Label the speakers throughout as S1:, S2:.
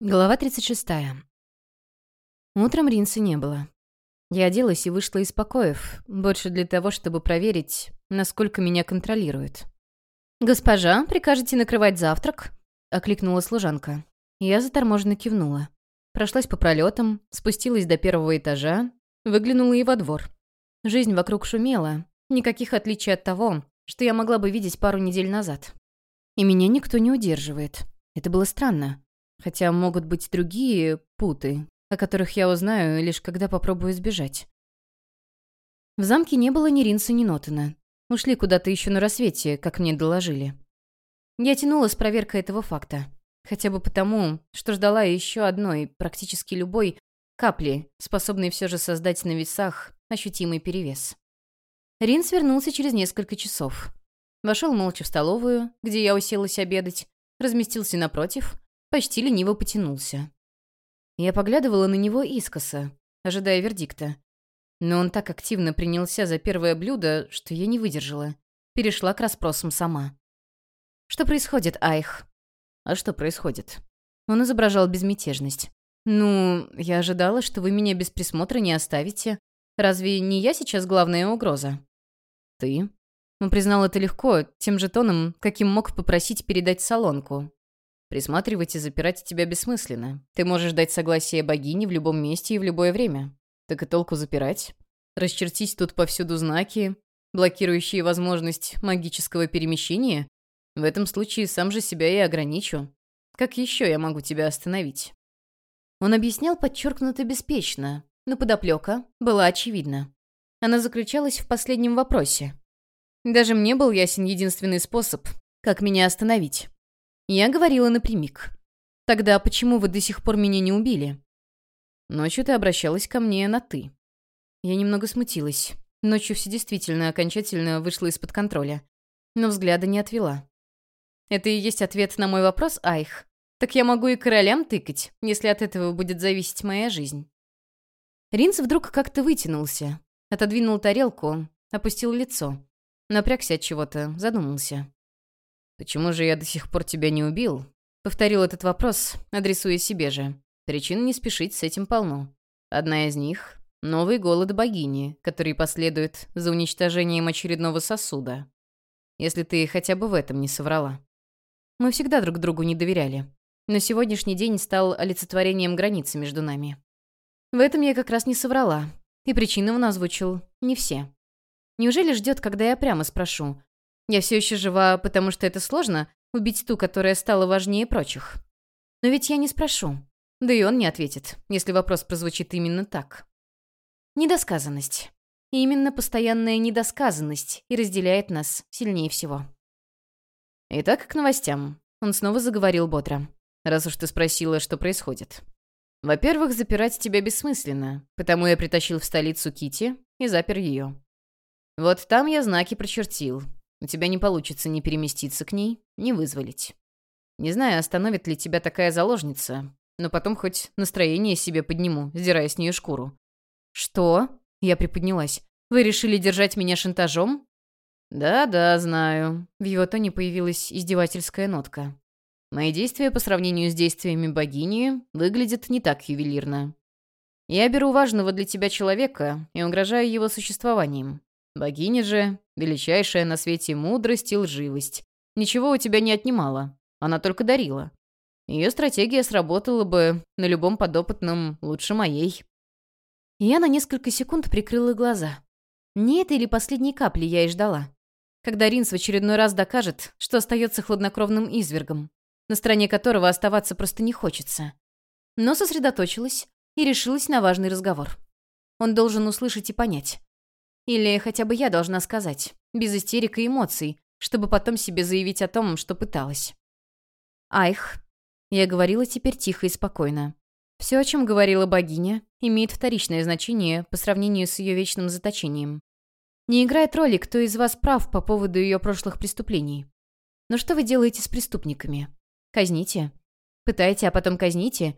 S1: Глава 36. Утром Ринса не было. Я оделась и вышла из покоев, больше для того, чтобы проверить, насколько меня контролируют. «Госпожа, прикажете накрывать завтрак?» — окликнула служанка. Я заторможенно кивнула. Прошлась по пролетам, спустилась до первого этажа, выглянула и во двор. Жизнь вокруг шумела, никаких отличий от того, что я могла бы видеть пару недель назад. И меня никто не удерживает. Это было странно. Хотя могут быть другие путы, о которых я узнаю, лишь когда попробую сбежать. В замке не было ни Ринса, ни Нотена. Ушли куда-то еще на рассвете, как мне доложили. Я тянула с проверкой этого факта. Хотя бы потому, что ждала еще одной, практически любой, капли, способной все же создать на весах ощутимый перевес. Ринс вернулся через несколько часов. Вошел молча в столовую, где я уселась обедать, разместился напротив почти лениво потянулся. Я поглядывала на него искоса, ожидая вердикта. Но он так активно принялся за первое блюдо, что я не выдержала. Перешла к расспросам сама. «Что происходит, Айх?» «А что происходит?» Он изображал безмятежность. «Ну, я ожидала, что вы меня без присмотра не оставите. Разве не я сейчас главная угроза?» «Ты?» Он признал это легко, тем же тоном, каким мог попросить передать солонку. Присматривать и запирать тебя бессмысленно. Ты можешь дать согласие богине в любом месте и в любое время. Так и толку запирать? Расчертить тут повсюду знаки, блокирующие возможность магического перемещения? В этом случае сам же себя и ограничу. Как еще я могу тебя остановить?» Он объяснял подчеркнуто беспечно, но подоплека была очевидна. Она заключалась в последнем вопросе. Даже мне был ясен единственный способ, как меня остановить. Я говорила напрямик. «Тогда почему вы до сих пор меня не убили?» «Ночью ты обращалась ко мне на «ты». Я немного смутилась. Ночью все действительно окончательно вышло из-под контроля. Но взгляда не отвела. «Это и есть ответ на мой вопрос, Айх? Так я могу и королям тыкать, если от этого будет зависеть моя жизнь». Ринц вдруг как-то вытянулся, отодвинул тарелку, опустил лицо. Напрягся от чего-то, задумался. «Почему же я до сих пор тебя не убил?» Повторил этот вопрос, адресуя себе же. Причин не спешить с этим полно. Одна из них — новый голод богини, который последует за уничтожением очередного сосуда. Если ты хотя бы в этом не соврала. Мы всегда друг другу не доверяли. Но сегодняшний день стал олицетворением границы между нами. В этом я как раз не соврала. И причины он озвучил не все. Неужели ждет, когда я прямо спрошу, я все еще жива, потому что это сложно — убить ту, которая стала важнее прочих. Но ведь я не спрошу. Да и он не ответит, если вопрос прозвучит именно так. Недосказанность. И именно постоянная недосказанность и разделяет нас сильнее всего. Итак, к новостям. Он снова заговорил бодро. Раз уж ты спросила, что происходит. Во-первых, запирать тебя бессмысленно, потому я притащил в столицу Кити и запер ее. Вот там я знаки прочертил, у тебя не получится ни переместиться к ней, ни вызволить. Не знаю, остановит ли тебя такая заложница, но потом хоть настроение себе подниму, сдирая с нее шкуру». «Что?» — я приподнялась. «Вы решили держать меня шантажом?» «Да-да, знаю». В его тоне появилась издевательская нотка. «Мои действия по сравнению с действиями богини выглядят не так ювелирно. Я беру важного для тебя человека и угрожаю его существованием. Богиня же — величайшая на свете мудрость и лживость. Ничего у тебя не отнимала, она только дарила. Ее стратегия сработала бы на любом подопытном лучше моей. Я на несколько секунд прикрыла глаза. Не этой ли последней капли я и ждала? Когда Ринс в очередной раз докажет, что остается хладнокровным извергом, на стороне которого оставаться просто не хочется. Но сосредоточилась и решилась на важный разговор. Он должен услышать и понять. Или хотя бы я должна сказать, без истерик и эмоций, чтобы потом себе заявить о том, что пыталась. «Айх», — я говорила теперь тихо и спокойно. Все, о чем говорила богиня, имеет вторичное значение по сравнению с ее вечным заточением. Не играет роли, кто из вас прав по поводу ее прошлых преступлений. Но что вы делаете с преступниками? Казните? Пытаете, а потом казните?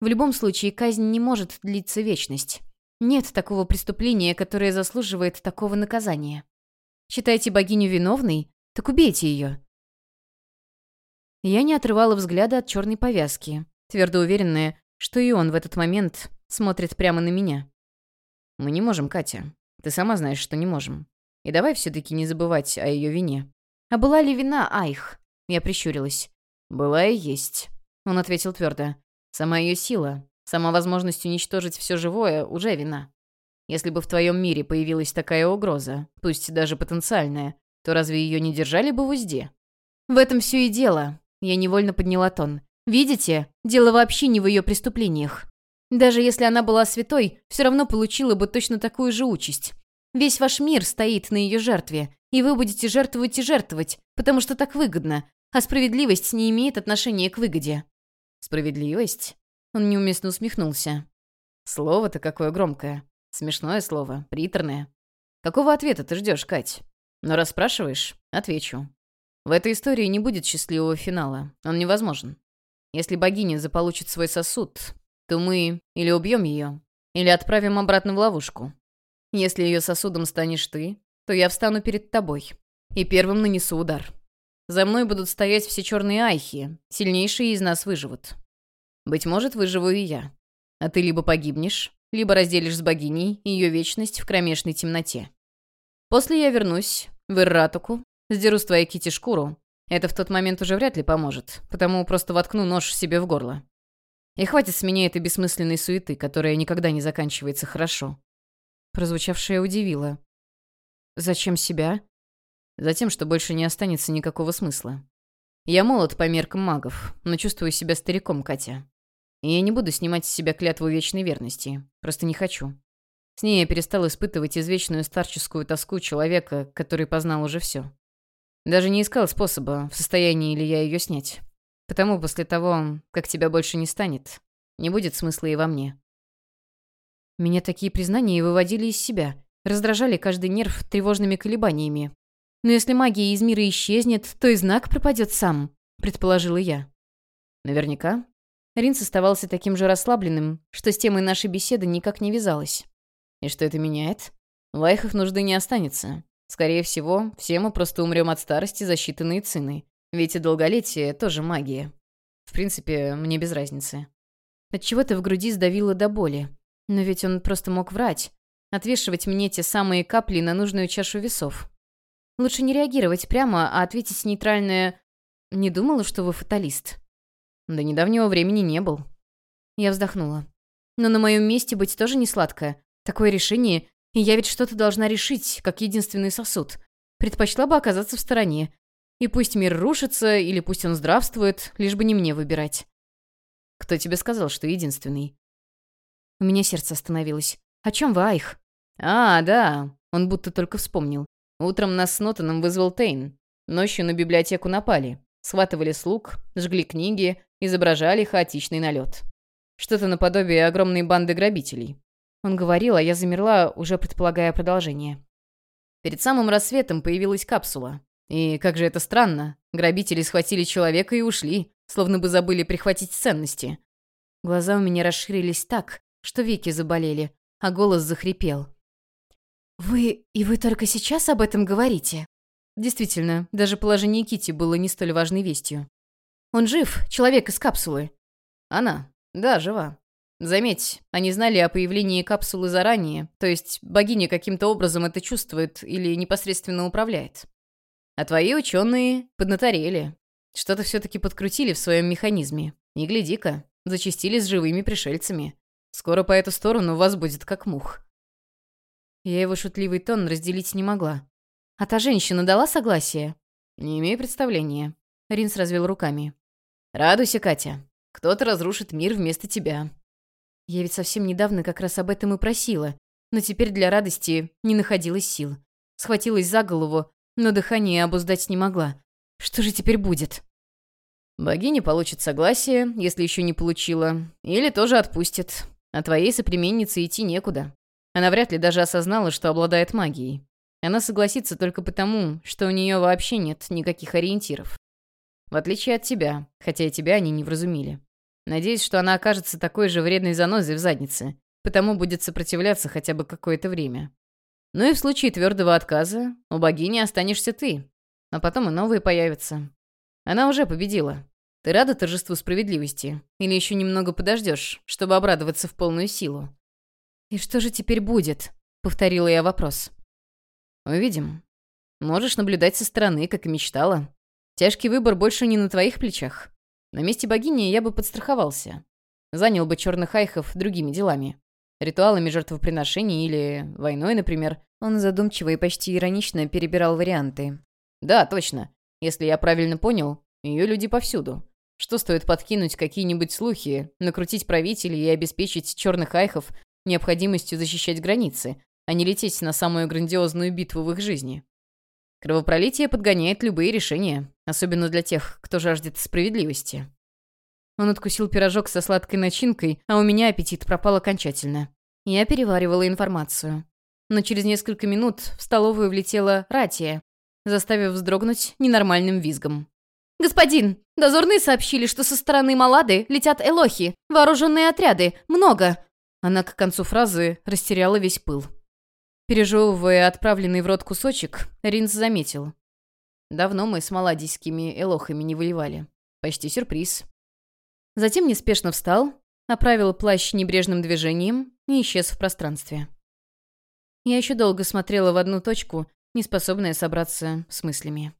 S1: В любом случае, казнь не может длиться вечность. Нет такого преступления, которое заслуживает такого наказания. Считаете богиню виновной? Так убейте ее. Я не отрывала взгляда от черной повязки, твердо уверенная, что и он в этот момент смотрит прямо на меня. «Мы не можем, Катя. Ты сама знаешь, что не можем. И давай все-таки не забывать о ее вине». «А была ли вина, Айх?» Я прищурилась. «Была и есть», — он ответил твердо. «Сама ее сила, сама возможность уничтожить все живое уже вина. Если бы в твоем мире появилась такая угроза, пусть даже потенциальная, то разве ее не держали бы в узде?» «В этом все и дело», — я невольно подняла тон. «Видите, дело вообще не в ее преступлениях. Даже если она была святой, все равно получила бы точно такую же участь. Весь ваш мир стоит на ее жертве, и вы будете жертвовать и жертвовать, потому что так выгодно, а справедливость не имеет отношения к выгоде». «Справедливость?» Он неуместно усмехнулся. «Слово-то какое громкое. Смешное слово, приторное. Какого ответа ты ждешь, Кать? Но раз спрашиваешь, отвечу. В этой истории не будет счастливого финала. Он невозможен. Если богиня заполучит свой сосуд, то мы или убьем ее, или отправим обратно в ловушку. Если ее сосудом станешь ты, то я встану перед тобой и первым нанесу удар. За мной будут стоять все черные айхи, сильнейшие из нас выживут. Быть может, выживу и я. А ты либо погибнешь, либо разделишь с богиней ее вечность в кромешной темноте. После я вернусь в Ирратуку, сдеру с твоей кити шкуру. Это в тот момент уже вряд ли поможет, потому просто воткну нож себе в горло. И хватит с меня этой бессмысленной суеты, которая никогда не заканчивается хорошо. Прозвучавшее удивило. «Зачем себя?» Затем, что больше не останется никакого смысла. Я молод по меркам магов, но чувствую себя стариком, Катя. И я не буду снимать с себя клятву вечной верности. Просто не хочу. С ней я перестал испытывать извечную старческую тоску человека, который познал уже все. Даже не искал способа, в состоянии ли я ее снять. Потому после того, как тебя больше не станет, не будет смысла и во мне. Меня такие признания выводили из себя, раздражали каждый нерв тревожными колебаниями, но если магия из мира исчезнет, то и знак пропадет сам, предположила я. Наверняка. Ринс оставался таким же расслабленным, что с темой нашей беседы никак не вязалась. И что это меняет? В лайхах нужды не останется. Скорее всего, все мы просто умрем от старости за считанные цены. Ведь и долголетие тоже магия. В принципе, мне без разницы. Отчего-то в груди сдавило до боли. Но ведь он просто мог врать. Отвешивать мне те самые капли на нужную чашу весов. Лучше не реагировать прямо, а ответить нейтральное «Не думала, что вы фаталист». До недавнего времени не был. Я вздохнула. Но на моем месте быть тоже не сладко. Такое решение, и я ведь что-то должна решить, как единственный сосуд. Предпочла бы оказаться в стороне. И пусть мир рушится, или пусть он здравствует, лишь бы не мне выбирать. Кто тебе сказал, что единственный? У меня сердце остановилось. О чем вы, Айх? А, да. Он будто только вспомнил. Утром нас с Нотаном вызвал Тейн. Ночью на библиотеку напали. Схватывали слуг, жгли книги, изображали хаотичный налет. Что-то наподобие огромной банды грабителей. Он говорил, а я замерла, уже предполагая продолжение. Перед самым рассветом появилась капсула. И, как же это странно, грабители схватили человека и ушли, словно бы забыли прихватить ценности. Глаза у меня расширились так, что веки заболели, а голос захрипел. «Вы... и вы только сейчас об этом говорите?» Действительно, даже положение Кити было не столь важной вестью. «Он жив, человек из капсулы». «Она? Да, жива. Заметь, они знали о появлении капсулы заранее, то есть богиня каким-то образом это чувствует или непосредственно управляет. А твои ученые поднаторели. Что-то все-таки подкрутили в своем механизме. И гляди-ка, зачастили с живыми пришельцами. Скоро по эту сторону вас будет как мух. Я его шутливый тон разделить не могла. «А та женщина дала согласие?» «Не имею представления». Ринс развел руками. «Радуйся, Катя. Кто-то разрушит мир вместо тебя». Я ведь совсем недавно как раз об этом и просила, но теперь для радости не находилось сил. Схватилась за голову, но дыхание обуздать не могла. Что же теперь будет? Богиня получит согласие, если еще не получила, или тоже отпустит. А твоей соплеменнице идти некуда. Она вряд ли даже осознала, что обладает магией. Она согласится только потому, что у нее вообще нет никаких ориентиров. В отличие от тебя, хотя и тебя они не вразумили. Надеюсь, что она окажется такой же вредной занозой в заднице, потому будет сопротивляться хотя бы какое-то время. Ну и в случае твердого отказа у богини останешься ты, а потом и новые появятся. Она уже победила. Ты рада торжеству справедливости? Или еще немного подождешь, чтобы обрадоваться в полную силу?» «И что же теперь будет?» — повторила я вопрос. «Увидим. Можешь наблюдать со стороны, как и мечтала. Тяжкий выбор больше не на твоих плечах. На месте богини я бы подстраховался. Занял бы черных айхов другими делами. Ритуалами жертвоприношений или войной, например. Он задумчиво и почти иронично перебирал варианты. Да, точно. Если я правильно понял, ее люди повсюду. Что стоит подкинуть какие-нибудь слухи, накрутить правителей и обеспечить черных айхов необходимостью защищать границы, а не лететь на самую грандиозную битву в их жизни? Кровопролитие подгоняет любые решения, особенно для тех, кто жаждет справедливости. Он откусил пирожок со сладкой начинкой, а у меня аппетит пропал окончательно. Я переваривала информацию. Но через несколько минут в столовую влетела Ратия, заставив вздрогнуть ненормальным визгом. «Господин, дозорные сообщили, что со стороны Малады летят элохи, вооруженные отряды, много!» Она к концу фразы растеряла весь пыл. Пережевывая отправленный в рот кусочек, Ринс заметил. Давно мы с маладийскими элохами не воевали. Почти сюрприз. Затем неспешно встал, направил плащ небрежным движением и исчез в пространстве. Я еще долго смотрела в одну точку, неспособная собраться с мыслями.